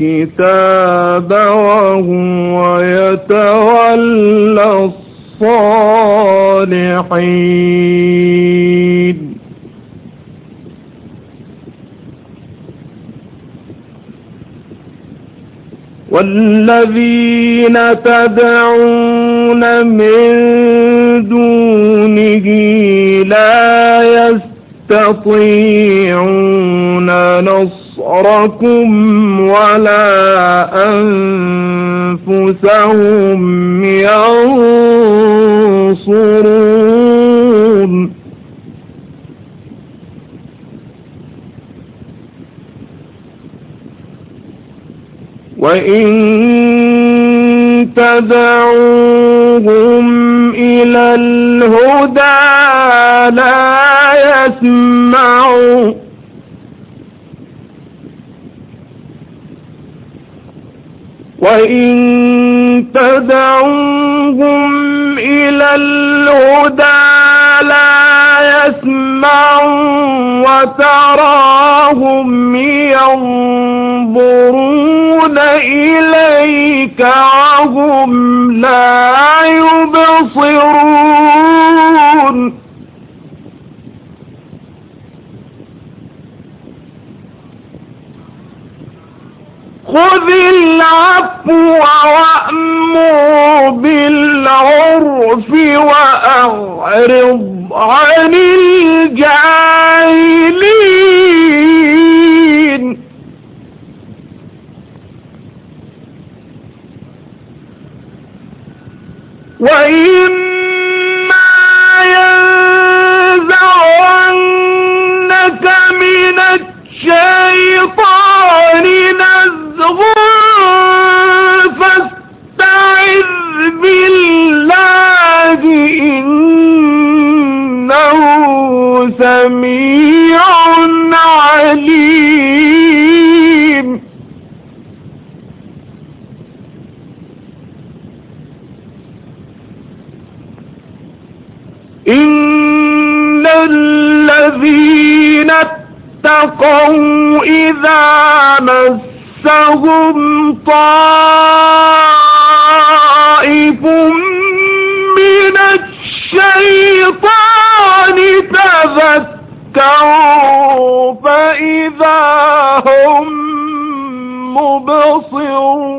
الكتاب وهو يتولى الصالحين. والذين تدعون من دونه لا يستطيعون نصركم ولا أنفسهم ينصرون وإن تدعوهم إلى الهدى لا يسمعوا وإن تدعوهم إلى الهدى لا يسمعوا وتراهم ينظرون إليك وهم لا يبصرون خذ العفو وأمر بالعرف وأعرض عن الجاهلين وإما سميع عليم. إن الذين اتقوا إذا مسهم طائف من الشيطان تذكروا فإذا هم مبصرون.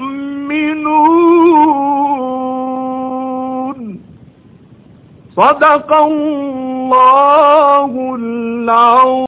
صدق الله العظيم.